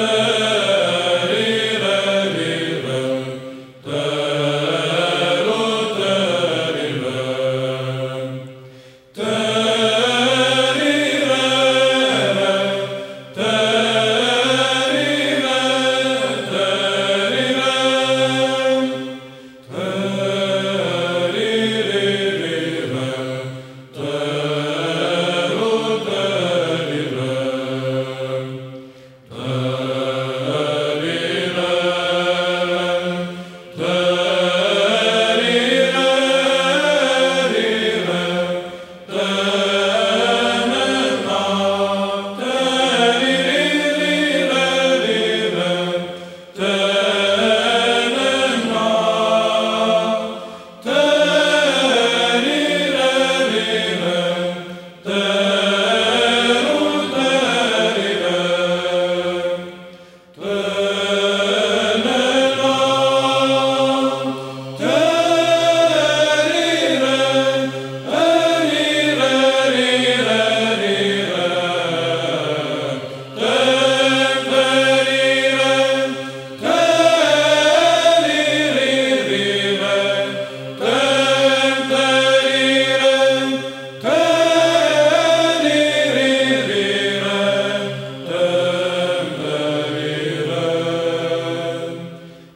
Amen.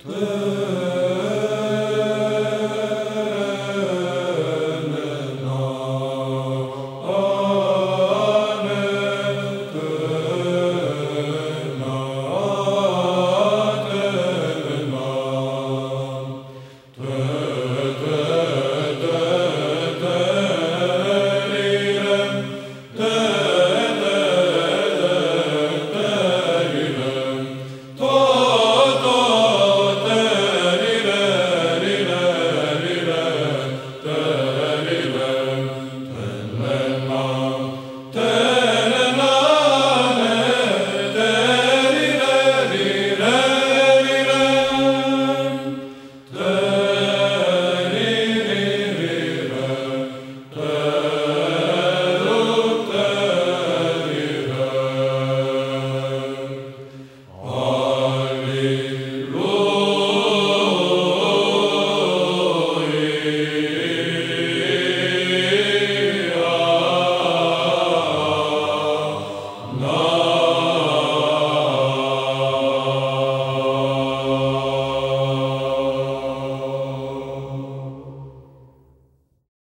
Yeah.